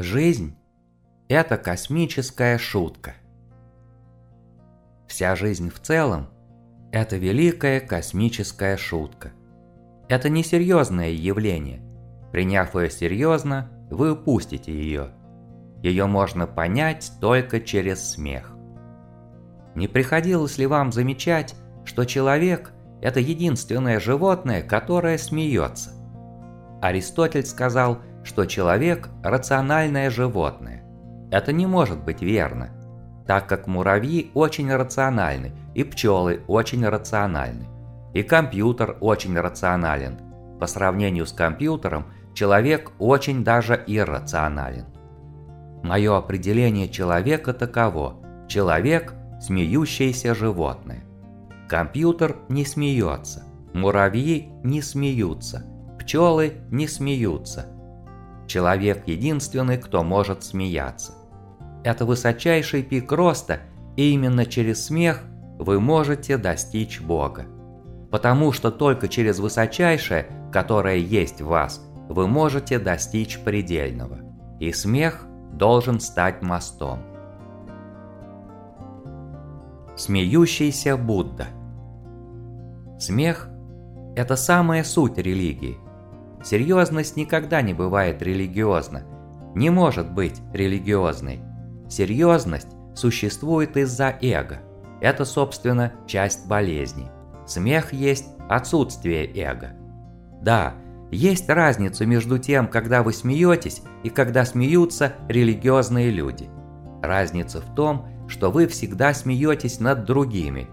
Жизнь – это космическая шутка. Вся жизнь в целом – это великая космическая шутка. Это несерьезное явление. Приняв ее серьезно, вы упустите ее. Ее можно понять только через смех. Не приходилось ли вам замечать, что человек – это единственное животное, которое смеется? Аристотель сказал, что человек – рациональное животное. Это не может быть верно, так как муравьи очень рациональны, и пчелы очень рациональны, и компьютер очень рационален. По сравнению с компьютером, человек очень даже иррационален. Мое определение человека таково – человек – смеющееся животное. Компьютер не смеется, муравьи не смеются, пчелы не смеются. Человек единственный, кто может смеяться. Это высочайший пик роста, и именно через смех вы можете достичь Бога. Потому что только через высочайшее, которое есть в вас, вы можете достичь предельного. И смех должен стать мостом. Смеющийся Будда Смех – это самая суть религии. Серьезность никогда не бывает религиозна, не может быть религиозной. Серьезность существует из-за эго. Это, собственно, часть болезни. Смех есть отсутствие эго. Да, есть разница между тем, когда вы смеетесь и когда смеются религиозные люди. Разница в том, что вы всегда смеетесь над другими.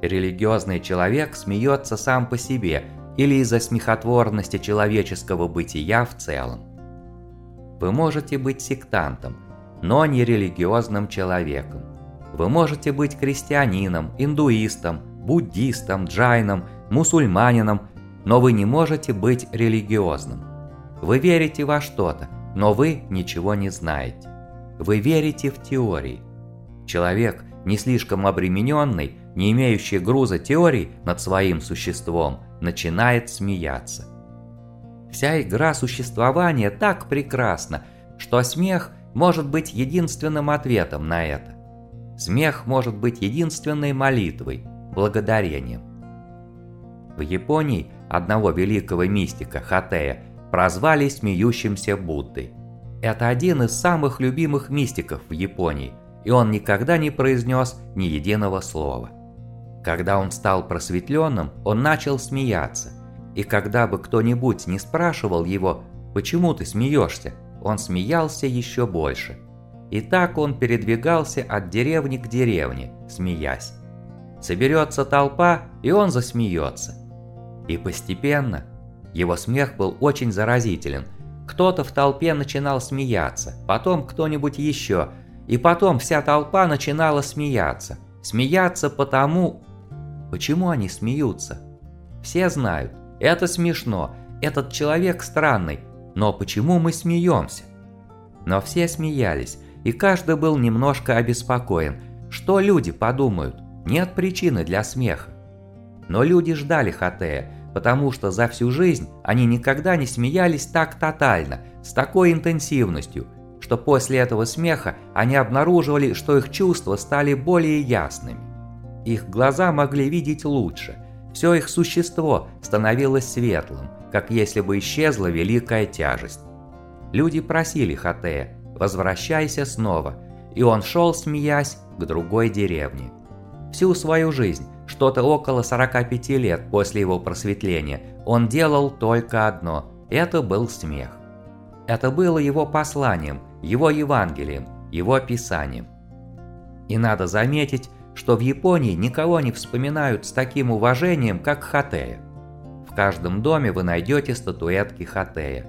Религиозный человек смеется сам по себе или из-за смехотворности человеческого бытия в целом. Вы можете быть сектантом, но не религиозным человеком. Вы можете быть крестьянином, индуистом, буддистом, джайном, мусульманином но вы не можете быть религиозным. Вы верите во что-то, но вы ничего не знаете. Вы верите в теории. Человек, не слишком обремененный, не имеющий груза теорий над своим существом, начинает смеяться. Вся игра существования так прекрасна, что смех может быть единственным ответом на это. Смех может быть единственной молитвой, благодарением. В Японии одного великого мистика Хатея прозвали смеющимся Буддой. Это один из самых любимых мистиков в Японии, и он никогда не произнес ни единого слова. Когда он стал просветленным, он начал смеяться, и когда бы кто-нибудь не спрашивал его «Почему ты смеешься?», он смеялся еще больше. И так он передвигался от деревни к деревне, смеясь. Соберется толпа, и он засмеется. И постепенно его смех был очень заразителен. Кто-то в толпе начинал смеяться, потом кто-нибудь еще, и потом вся толпа начинала смеяться. Смеяться потому... Почему они смеются? Все знают, это смешно, этот человек странный, но почему мы смеемся? Но все смеялись, и каждый был немножко обеспокоен. Что люди подумают? Нет причины для смеха. Но люди ждали Хатея, потому что за всю жизнь они никогда не смеялись так тотально, с такой интенсивностью, что после этого смеха они обнаруживали, что их чувства стали более ясными. Их глаза могли видеть лучше, все их существо становилось светлым, как если бы исчезла великая тяжесть. Люди просили Хатея «возвращайся снова», и он шел, смеясь, к другой деревне. Всю свою жизнь что-то около 45 лет после его просветления, он делал только одно – это был смех. Это было его посланием, его Евангелием, его Писанием. И надо заметить, что в Японии никого не вспоминают с таким уважением, как Хатея. В каждом доме вы найдете статуэтки Хатея.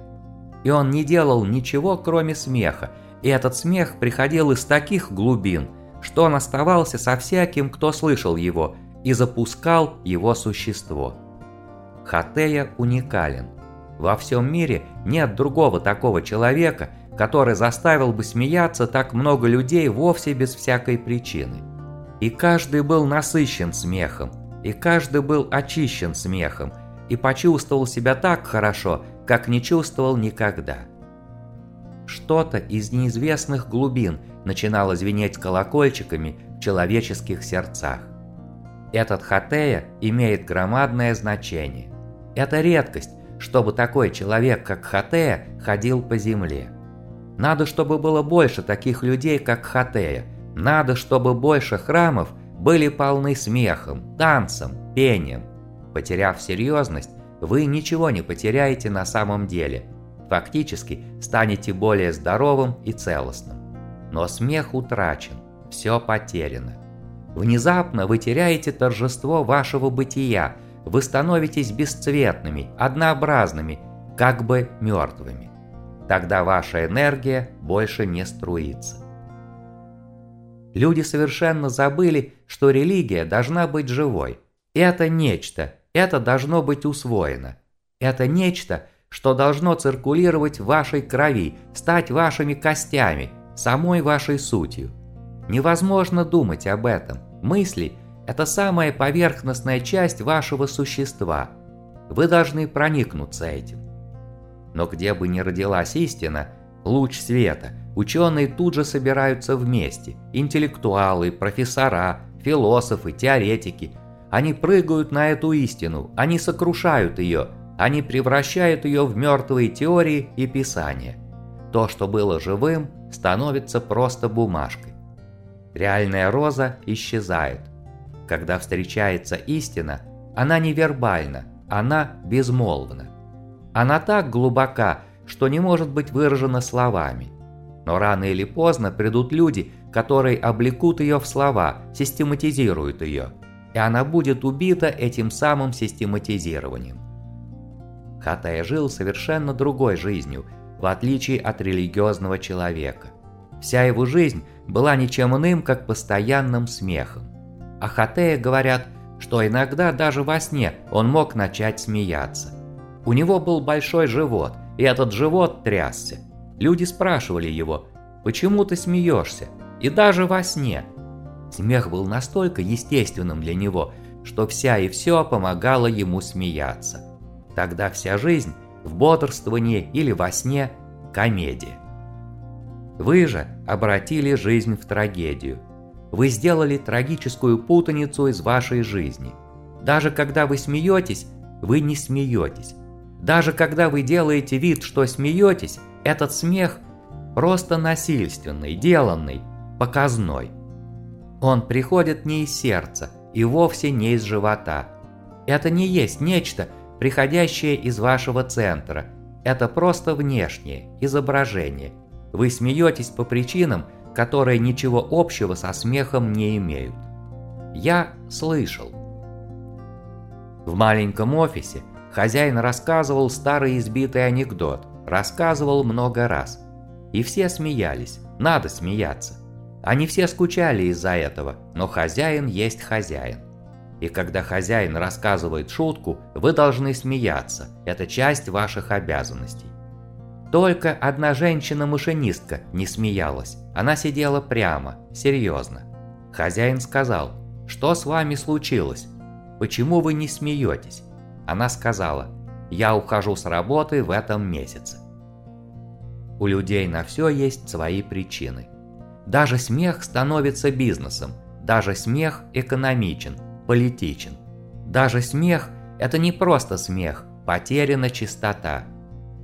И он не делал ничего, кроме смеха, и этот смех приходил из таких глубин, что он оставался со всяким, кто слышал его, и запускал его существо. Хатея уникален. Во всем мире нет другого такого человека, который заставил бы смеяться так много людей вовсе без всякой причины. И каждый был насыщен смехом, и каждый был очищен смехом, и почувствовал себя так хорошо, как не чувствовал никогда. что-то из неизвестных глубин начинало звенеть колокольчиками в человеческих сердцах. Этот хатея имеет громадное значение. Это редкость, чтобы такой человек, как Хатея, ходил по земле. Надо, чтобы было больше таких людей, как Хатея. Надо, чтобы больше храмов были полны смехом, танцем, пением. Потеряв серьезность, вы ничего не потеряете на самом деле. Фактически станете более здоровым и целостным. Но смех утрачен, все потеряно. Внезапно вы теряете торжество вашего бытия, вы становитесь бесцветными, однообразными, как бы мертвыми. Тогда ваша энергия больше не струится. Люди совершенно забыли, что религия должна быть живой. Это нечто, это должно быть усвоено. Это нечто, что должно циркулировать в вашей крови, стать вашими костями, самой вашей сутью. Невозможно думать об этом. Мысли – это самая поверхностная часть вашего существа. Вы должны проникнуться этим. Но где бы ни родилась истина, луч света, ученые тут же собираются вместе. Интеллектуалы, профессора, философы, теоретики. Они прыгают на эту истину, они сокрушают ее, они превращают ее в мертвые теории и писания. То, что было живым, становится просто бумажкой. Реальная роза исчезает. Когда встречается истина, она невербальна, она безмолвна. Она так глубока, что не может быть выражена словами. Но рано или поздно придут люди, которые облекут ее в слова, систематизируют ее, и она будет убита этим самым систематизированием. Хатая жил совершенно другой жизнью, в отличие от религиозного человека. Вся его жизнь была ничем иным, как постоянным смехом. О Хатея говорят, что иногда даже во сне он мог начать смеяться – у него был большой живот, и этот живот трясся. Люди спрашивали его, почему ты смеешься, и даже во сне. Смех был настолько естественным для него, что вся и все помогало ему смеяться. Тогда вся жизнь в бодрствовании или во сне – комедия. Вы же обратили жизнь в трагедию. Вы сделали трагическую путаницу из вашей жизни. Даже когда вы смеетесь, вы не смеетесь, даже когда вы делаете вид, что смеетесь, этот смех просто насильственный, деланный, показной. Он приходит не из сердца и вовсе не из живота. Это не есть нечто, приходящее из вашего центра. Это просто внешнее, изображение. Вы смеетесь по причинам, которые ничего общего со смехом не имеют. Я слышал. В маленьком офисе – Хозяин рассказывал старый избитый анекдот, рассказывал много раз. И все смеялись, надо смеяться. Они все скучали из-за этого, но хозяин есть хозяин. И когда хозяин рассказывает шутку, вы должны смеяться, это часть ваших обязанностей. Только одна женщина-машинистка не смеялась, она сидела прямо, серьезно. Хозяин сказал, что с вами случилось? Почему вы не смеетесь? Она сказала, «Я ухожу с работы в этом месяце». У людей на все есть свои причины. Даже смех становится бизнесом, даже смех экономичен, политичен. Даже смех – это не просто смех, потеряна чистота.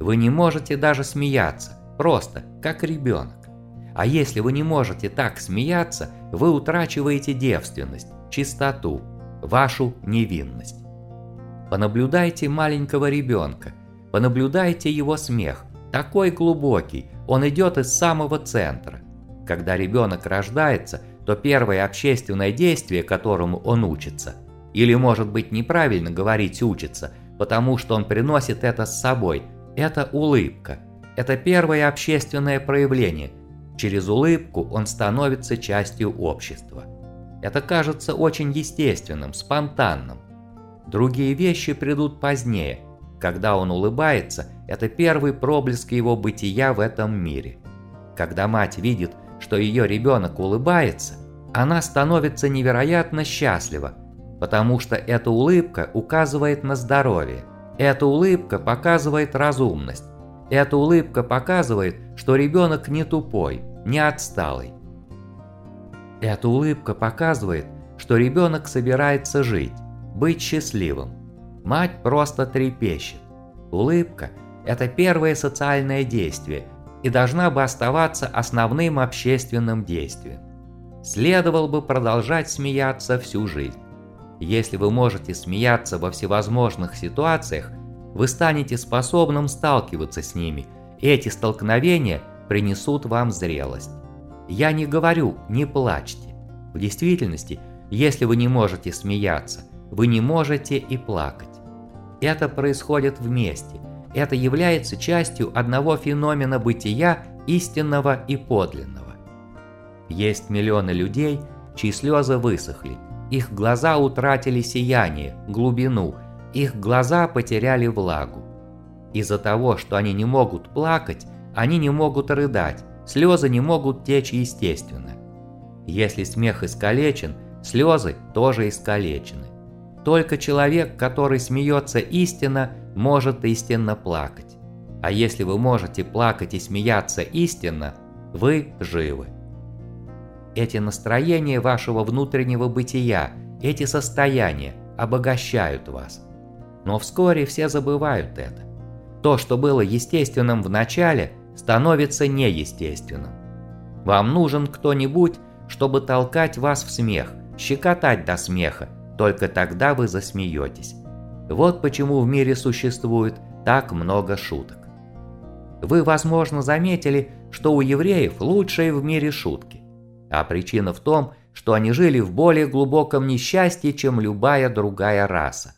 Вы не можете даже смеяться, просто, как ребенок. А если вы не можете так смеяться, вы утрачиваете девственность, чистоту, вашу невинность. Понаблюдайте маленького ребенка, понаблюдайте его смех, такой глубокий, он идет из самого центра. Когда ребенок рождается, то первое общественное действие, которому он учится, или может быть неправильно говорить учится, потому что он приносит это с собой, это улыбка. Это первое общественное проявление. Через улыбку он становится частью общества. Это кажется очень естественным, спонтанным. Другие вещи придут позднее. Когда он улыбается, это первый проблеск его бытия в этом мире. Когда мать видит, что ее ребенок улыбается, она становится невероятно счастлива, потому что эта улыбка указывает на здоровье. Эта улыбка показывает разумность. Эта улыбка показывает, что ребенок не тупой, не отсталый. Эта улыбка показывает, что ребенок собирается жить, быть счастливым. Мать просто трепещет. Улыбка – это первое социальное действие и должна бы оставаться основным общественным действием. Следовало бы продолжать смеяться всю жизнь. Если вы можете смеяться во всевозможных ситуациях, вы станете способным сталкиваться с ними, и эти столкновения принесут вам зрелость. Я не говорю «не плачьте». В действительности, если вы не можете смеяться, вы не можете и плакать. Это происходит вместе. Это является частью одного феномена бытия истинного и подлинного. Есть миллионы людей, чьи слезы высохли, их глаза утратили сияние, глубину, их глаза потеряли влагу. Из-за того, что они не могут плакать, они не могут рыдать, слезы не могут течь естественно. Если смех искалечен, слезы тоже искалечены. Только человек, который смеется истинно, может истинно плакать. А если вы можете плакать и смеяться истинно, вы живы. Эти настроения вашего внутреннего бытия, эти состояния обогащают вас. Но вскоре все забывают это. То, что было естественным в начале, становится неестественным. Вам нужен кто-нибудь, чтобы толкать вас в смех, щекотать до смеха, только тогда вы засмеетесь. Вот почему в мире существует так много шуток. Вы, возможно, заметили, что у евреев лучшие в мире шутки. А причина в том, что они жили в более глубоком несчастье, чем любая другая раса.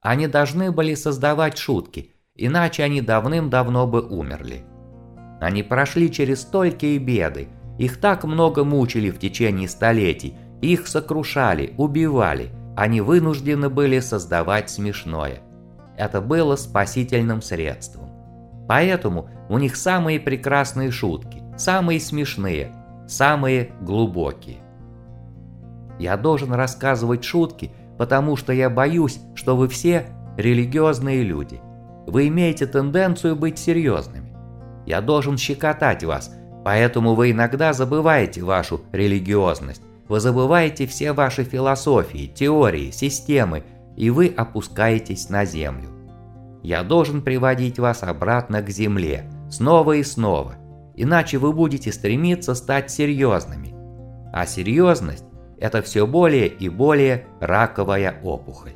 Они должны были создавать шутки, иначе они давным-давно бы умерли. Они прошли через столькие беды, их так много мучили в течение столетий, их сокрушали, убивали, они вынуждены были создавать смешное. Это было спасительным средством. Поэтому у них самые прекрасные шутки, самые смешные, самые глубокие. Я должен рассказывать шутки, потому что я боюсь, что вы все религиозные люди. Вы имеете тенденцию быть серьезными. Я должен щекотать вас, поэтому вы иногда забываете вашу религиозность. Вы забываете все ваши философии, теории, системы, и вы опускаетесь на землю. Я должен приводить вас обратно к земле, снова и снова, иначе вы будете стремиться стать серьезными. А серьезность это все более и более раковая опухоль.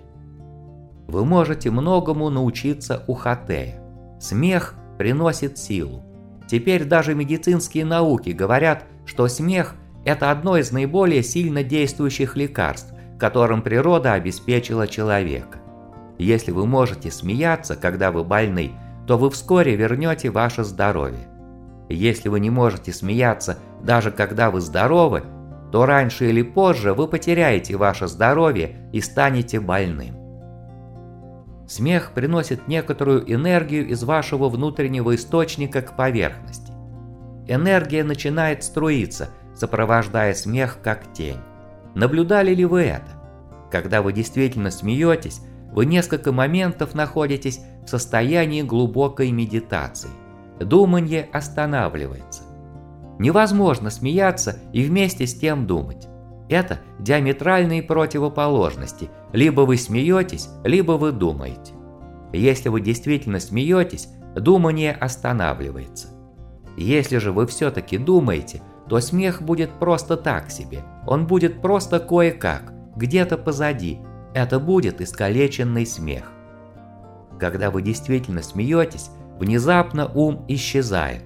Вы можете многому научиться у Хатея. Смех приносит силу. Теперь даже медицинские науки говорят, что смех – это одно из наиболее сильно действующих лекарств, которым природа обеспечила человека. Если вы можете смеяться, когда вы больны, то вы вскоре вернете ваше здоровье. Если вы не можете смеяться, даже когда вы здоровы, то раньше или позже вы потеряете ваше здоровье и станете больным. Смех приносит некоторую энергию из вашего внутреннего источника к поверхности. Энергия начинает струиться, сопровождая смех как тень. Наблюдали ли вы это? Когда вы действительно смеетесь, вы несколько моментов находитесь в состоянии глубокой медитации. Думание останавливается. Невозможно смеяться и вместе с тем думать. Это диаметральные противоположности. Либо вы смеетесь, либо вы думаете. Если вы действительно смеетесь, думание останавливается. Если же вы все-таки думаете, то смех будет просто так себе. Он будет просто кое-как, где-то позади. Это будет искалеченный смех. Когда вы действительно смеетесь, внезапно ум исчезает.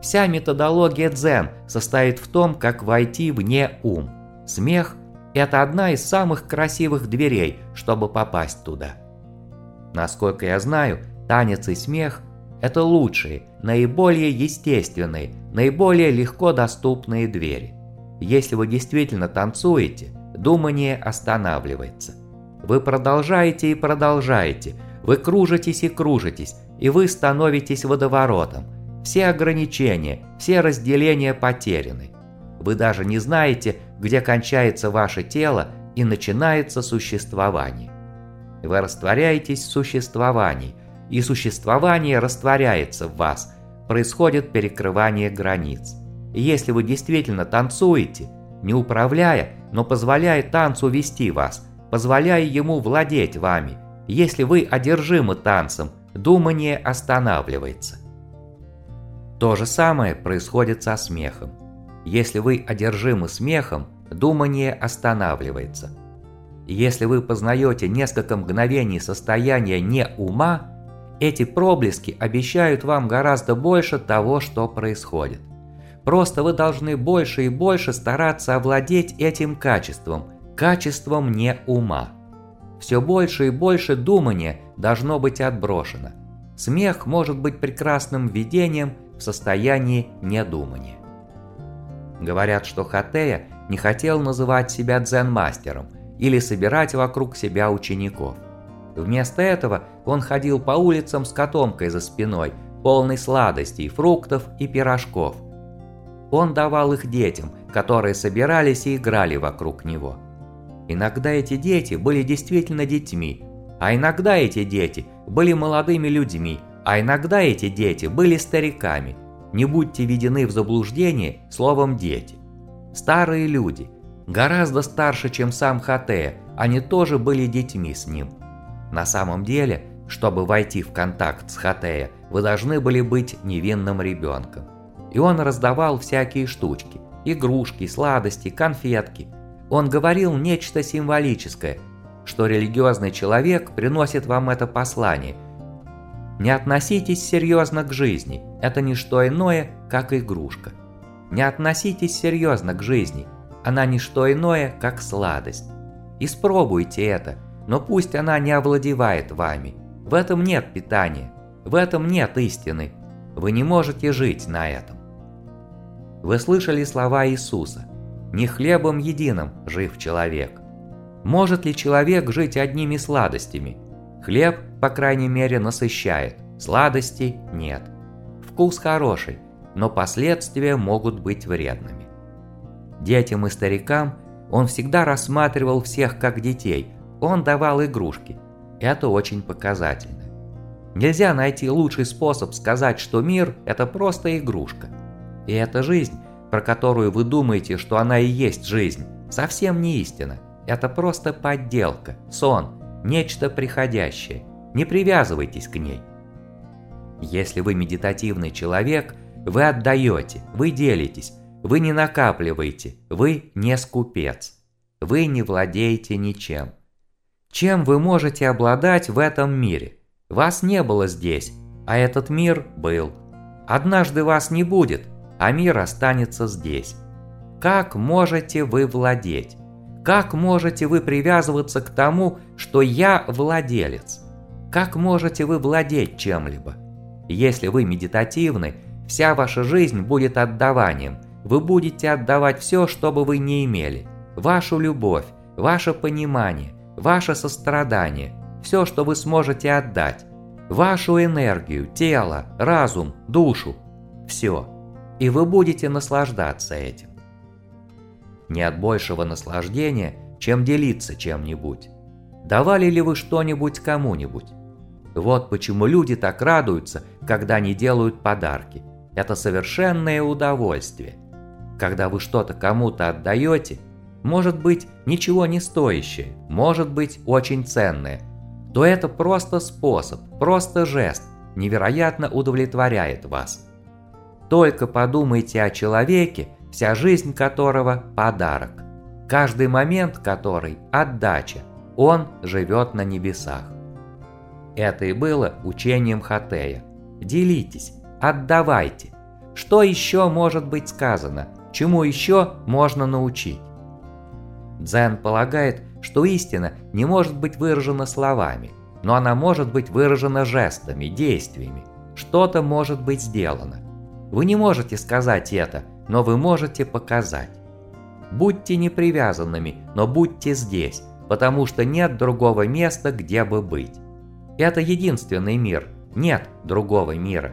Вся методология дзен состоит в том, как войти вне ум. Смех – это одна из самых красивых дверей, чтобы попасть туда. Насколько я знаю, танец и смех – это лучшие, наиболее естественные, наиболее легко доступные двери. Если вы действительно танцуете, думание останавливается. Вы продолжаете и продолжаете, вы кружитесь и кружитесь, и вы становитесь водоворотом – все ограничения, все разделения потеряны. Вы даже не знаете, где кончается ваше тело и начинается существование. Вы растворяетесь в существовании, и существование растворяется в вас, происходит перекрывание границ. И если вы действительно танцуете, не управляя, но позволяя танцу вести вас, позволяя ему владеть вами, если вы одержимы танцем, думание останавливается. То же самое происходит со смехом. Если вы одержимы смехом, думание останавливается. Если вы познаете несколько мгновений состояния не ума, эти проблески обещают вам гораздо больше того, что происходит. Просто вы должны больше и больше стараться овладеть этим качеством, качеством не ума. Все больше и больше думания должно быть отброшено. Смех может быть прекрасным видением в состоянии недумания. Говорят, что Хатея не хотел называть себя дзен-мастером или собирать вокруг себя учеников. Вместо этого он ходил по улицам с котомкой за спиной, полной сладостей, фруктов и пирожков. Он давал их детям, которые собирались и играли вокруг него. Иногда эти дети были действительно детьми, а иногда эти дети были молодыми людьми, а иногда эти дети были стариками. Не будьте введены в заблуждение словом «дети». Старые люди, гораздо старше, чем сам Хатея, они тоже были детьми с ним. На самом деле, чтобы войти в контакт с Хатея, вы должны были быть невинным ребенком. И он раздавал всякие штучки, игрушки, сладости, конфетки. Он говорил нечто символическое – что религиозный человек приносит вам это послание. Не относитесь серьезно к жизни, это не что иное, как игрушка. Не относитесь серьезно к жизни, она не что иное, как сладость. Испробуйте это, но пусть она не овладевает вами. В этом нет питания, в этом нет истины. Вы не можете жить на этом. Вы слышали слова Иисуса «Не хлебом единым жив человек». Может ли человек жить одними сладостями? Хлеб, по крайней мере, насыщает, сладостей нет. Вкус хороший, но последствия могут быть вредными. Детям и старикам он всегда рассматривал всех как детей, он давал игрушки. Это очень показательно. Нельзя найти лучший способ сказать, что мир – это просто игрушка. И эта жизнь, про которую вы думаете, что она и есть жизнь, совсем не истина – это просто подделка, сон, нечто приходящее. Не привязывайтесь к ней. Если вы медитативный человек, вы отдаете, вы делитесь, вы не накапливаете, вы не скупец. Вы не владеете ничем. Чем вы можете обладать в этом мире? Вас не было здесь, а этот мир был. Однажды вас не будет, а мир останется здесь. Как можете вы владеть? Как можете вы привязываться к тому, что я владелец? Как можете вы владеть чем-либо? Если вы медитативны, вся ваша жизнь будет отдаванием. Вы будете отдавать все, что бы вы не имели. Вашу любовь, ваше понимание, ваше сострадание, все, что вы сможете отдать. Вашу энергию, тело, разум, душу. Все. И вы будете наслаждаться этим. Нет большего наслаждения, чем делиться чем-нибудь. Давали ли вы что-нибудь кому-нибудь? Вот почему люди так радуются, когда не делают подарки. Это совершенное удовольствие. Когда вы что-то кому-то отдаете, может быть ничего не стоящее, может быть очень ценное, то это просто способ, просто жест, невероятно удовлетворяет вас. Только подумайте о человеке, вся жизнь которого – подарок, каждый момент который – отдача, он живет на небесах. Это и было учением Хатея. Делитесь, отдавайте. Что еще может быть сказано, чему еще можно научить? Дзен полагает, что истина не может быть выражена словами, но она может быть выражена жестами, действиями. Что-то может быть сделано. Вы не можете сказать это, но вы можете показать. Будьте непривязанными, но будьте здесь, потому что нет другого места, где бы быть. Это единственный мир, нет другого мира.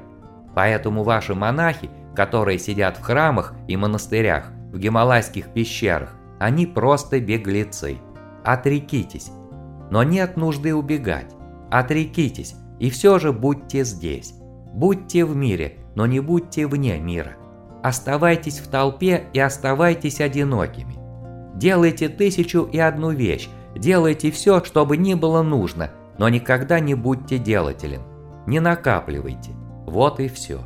Поэтому ваши монахи, которые сидят в храмах и монастырях, в гималайских пещерах, они просто беглецы. Отрекитесь. Но нет нужды убегать. Отрекитесь, И все же будьте здесь. Будьте в мире, но не будьте вне мира. Оставайтесь в толпе и оставайтесь одинокими. Делайте тысячу и одну вещь, делайте все, что бы ни было нужно, но никогда не будьте делателем. Не накапливайте. Вот и все.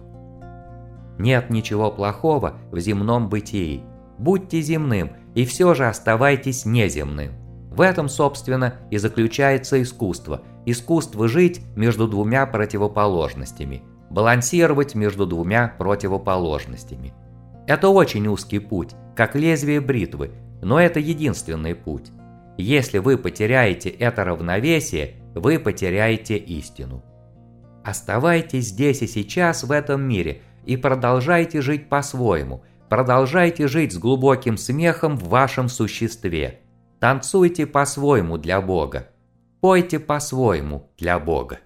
Нет ничего плохого в земном бытии. Будьте земным, и все же оставайтесь неземным. В этом, собственно, и заключается искусство. Искусство жить между двумя противоположностями. Балансировать между двумя противоположностями. Это очень узкий путь, как лезвие бритвы, но это единственный путь. Если вы потеряете это равновесие, вы потеряете истину. Оставайтесь здесь и сейчас в этом мире и продолжайте жить по-своему. Продолжайте жить с глубоким смехом в вашем существе. Танцуйте по-своему для Бога. Пойте по-своему для Бога.